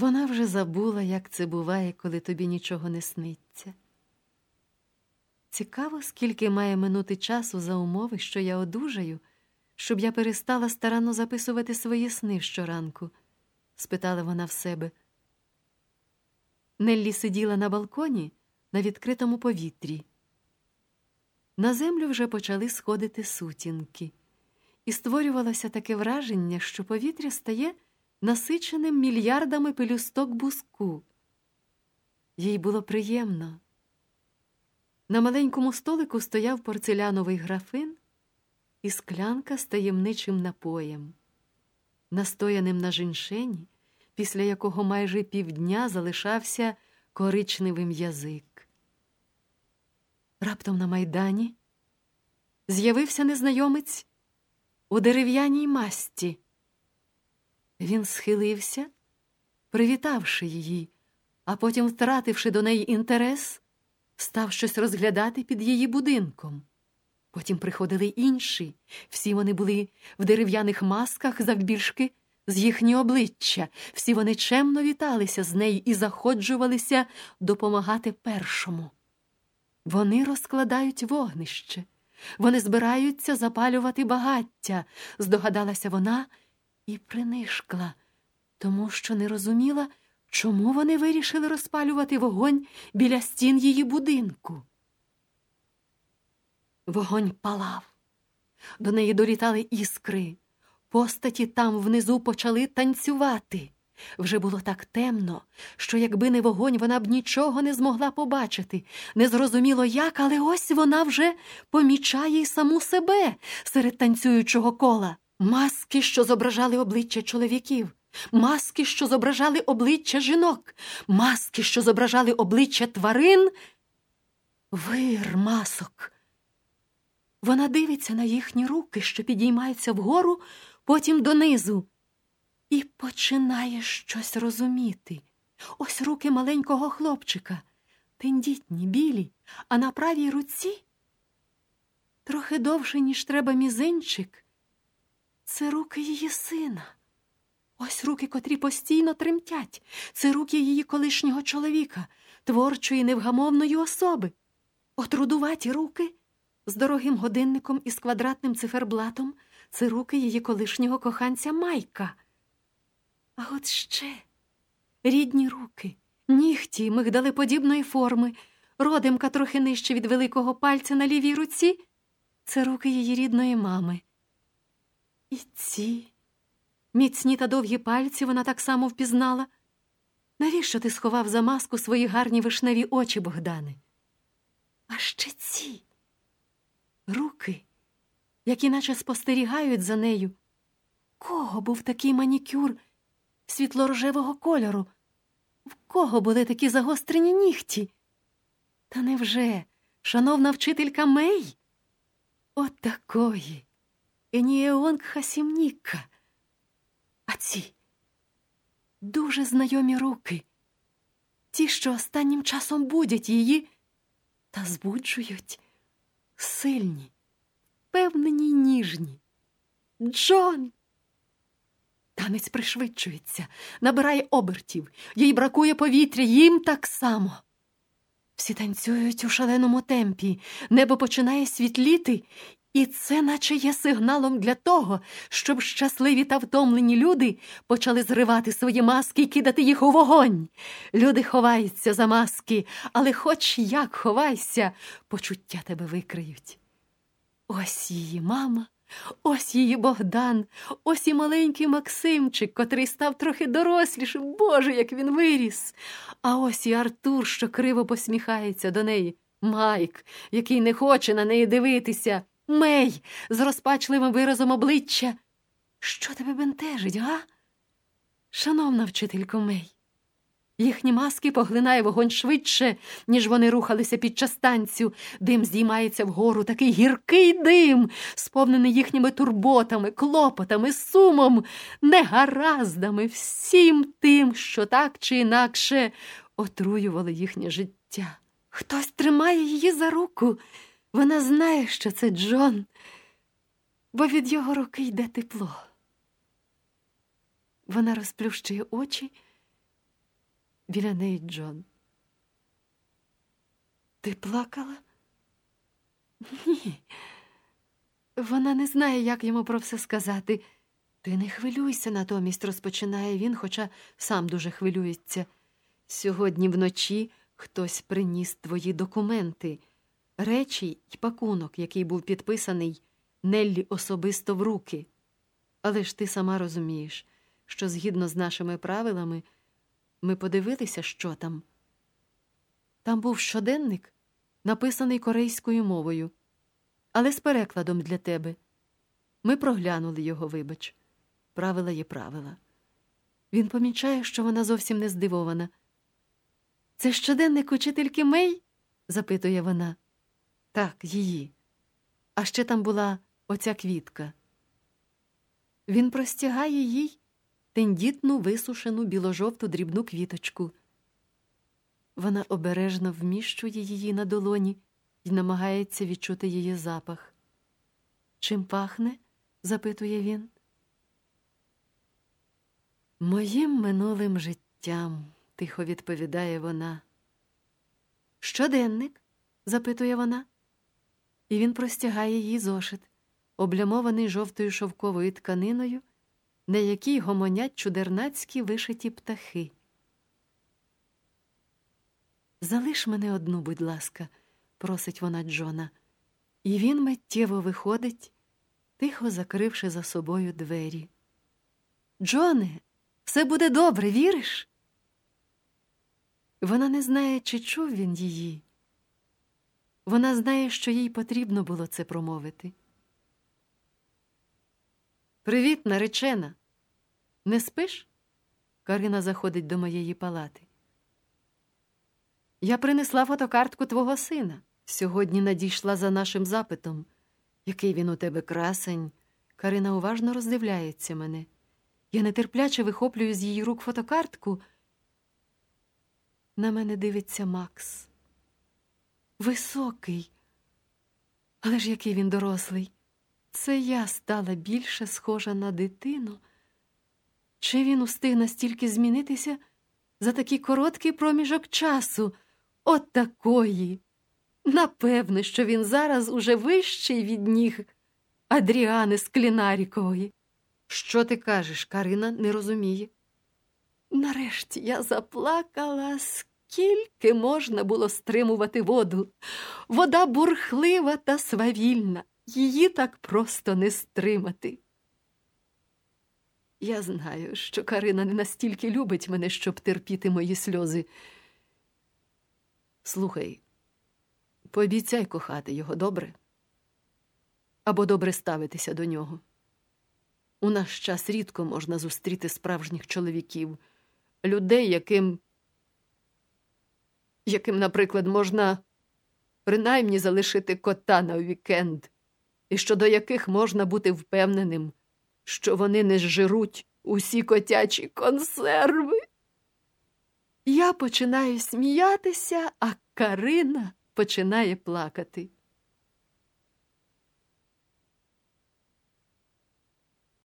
Вона вже забула, як це буває, коли тобі нічого не сниться. Цікаво, скільки має минути часу за умови, що я одужаю, щоб я перестала старанно записувати свої сни щоранку, спитала вона в себе. Неллі сиділа на балконі на відкритому повітрі. На землю вже почали сходити сутінки, і створювалося таке враження, що повітря стає насиченим мільярдами пелюсток буску. Їй було приємно. На маленькому столику стояв порцеляновий графин і склянка з таємничим напоєм, настояним на жіншені, після якого майже півдня залишався коричневим язик. Раптом на майдані з'явився незнайомець у дерев'яній масті. Він схилився, привітавши її, а потім, втративши до неї інтерес, став щось розглядати під її будинком. Потім приходили інші, всі вони були в дерев'яних масках завбільшки з їхні обличчя, всі вони чемно віталися з нею і заходжувалися допомагати першому. Вони розкладають вогнище, вони збираються запалювати багаття, здогадалася вона і принишкла, тому що не розуміла, чому вони вирішили розпалювати вогонь біля стін її будинку. Вогонь палав, до неї долітали іскри, постаті там внизу почали танцювати. Вже було так темно, що якби не вогонь, вона б нічого не змогла побачити. Незрозуміло як, але ось вона вже помічає й саму себе серед танцюючого кола. Маски, що зображали обличчя чоловіків, маски, що зображали обличчя жінок, маски, що зображали обличчя тварин. Вир масок. Вона дивиться на їхні руки, що підіймаються вгору, потім донизу, і починає щось розуміти. Ось руки маленького хлопчика, тендітні, білі, а на правій руці трохи довше, ніж треба мізинчик. Це руки її сина. Ось руки, котрі постійно тремтять. Це руки її колишнього чоловіка, творчої невгамовної особи. Отрудуваті руки з дорогим годинником і з квадратним циферблатом це руки її колишнього коханця Майка. А от ще рідні руки, нігті мигдалеподібної форми, родимка трохи нижче від великого пальця на лівій руці це руки її рідної мами. І ці міцні та довгі пальці вона так само впізнала. Навіщо ти сховав за маску свої гарні вишневі очі, Богдане? А ще ці руки, які наче спостерігають за нею. Кого був такий манікюр світло-рожевого кольору? В кого були такі загострені нігті? Та невже, шановна вчителька Мей? От такої. Еніеонг Хасімніка. А ці дуже знайомі руки, ті, що останнім часом будять її та збуджують сильні, впевнені й ніжні. Джон. Танець пришвидшується, набирає обертів, їй бракує повітря, їм так само. Всі танцюють у шаленому темпі, небо починає світліти, і це, наче є сигналом для того, щоб щасливі та втомлені люди почали зривати свої маски і кидати їх у вогонь. Люди ховаються за маски, але хоч як ховайся, почуття тебе викриють. Ось її мама, ось її Богдан, ось і маленький Максимчик, котрий став трохи дорослішим, Боже, як він виріс. А ось і Артур, що криво посміхається до неї. Майк, який не хоче на неї дивитися. Мей, з розпачливим виразом обличчя. Що тебе бентежить, га? Шановна вчителько Мей, їхні маски поглинає вогонь швидше, ніж вони рухалися під час танцю. Дим здіймається вгору, такий гіркий дим, сповнений їхніми турботами, клопотами, сумом, негараздами, всім тим, що так чи інакше отруювали їхнє життя. Хтось тримає її за руку. Вона знає, що це Джон, бо від його руки йде тепло. Вона розплющує очі біля неї Джон. Ти плакала? Ні. Вона не знає, як йому про все сказати. Ти не хвилюйся, натомість розпочинає він, хоча сам дуже хвилюється. Сьогодні вночі хтось приніс твої документи, речі й пакунок, який був підписаний Неллі особисто в руки. Але ж ти сама розумієш, що згідно з нашими правилами ми подивилися, що там. Там був щоденник, написаний корейською мовою, але з перекладом для тебе. Ми проглянули його, вибач. Правила є правила. Він помічає, що вона зовсім не здивована. Це щоденник учительки Мей? запитує вона. Так, її. А ще там була оця квітка. Він простягає їй тендітну висушену біложовту дрібну квіточку. Вона обережно вміщує її на долоні і намагається відчути її запах. Чим пахне? запитує він. Моїм минулим життям, тихо відповідає вона. Щоденник? запитує вона, і він простягає їй зошит, облямований жовтою шовковою тканиною, на якій гомонять чудернацькі вишиті птахи. Залиш мене одну, будь ласка, просить вона Джона, і він миттєво виходить, тихо закривши за собою двері. Джоне, все буде добре, віриш? Вона не знає, чи чув він її. Вона знає, що їй потрібно було це промовити. Привіт, наречена. Не спиш? Карина заходить до моєї палати. Я принесла фотокартку твого сина. Сьогодні надійшла за нашим запитом. Який він у тебе красень. Карина уважно роздивляється мене. Я нетерпляче вихоплюю з її рук фотокартку. На мене дивиться Макс. Високий, але ж який він дорослий. Це я стала більше схожа на дитину. Чи він устиг настільки змінитися за такий короткий проміжок часу? От такої. Напевне, що він зараз уже вищий від ніг Адріани Склінарікової. Що ти кажеш, Карина не розуміє. Нарешті я заплакала, скільки можна було стримувати воду. Вода бурхлива та свавільна, її так просто не стримати. Я знаю, що Карина не настільки любить мене, щоб терпіти мої сльози. Слухай, пообіцяй кохати його добре або добре ставитися до нього. У наш час рідко можна зустріти справжніх чоловіків, людей, яким, яким, наприклад, можна принаймні залишити кота на вікенд, і щодо яких можна бути впевненим, що вони не зжируть усі котячі консерви. Я починаю сміятися, а Карина починає плакати.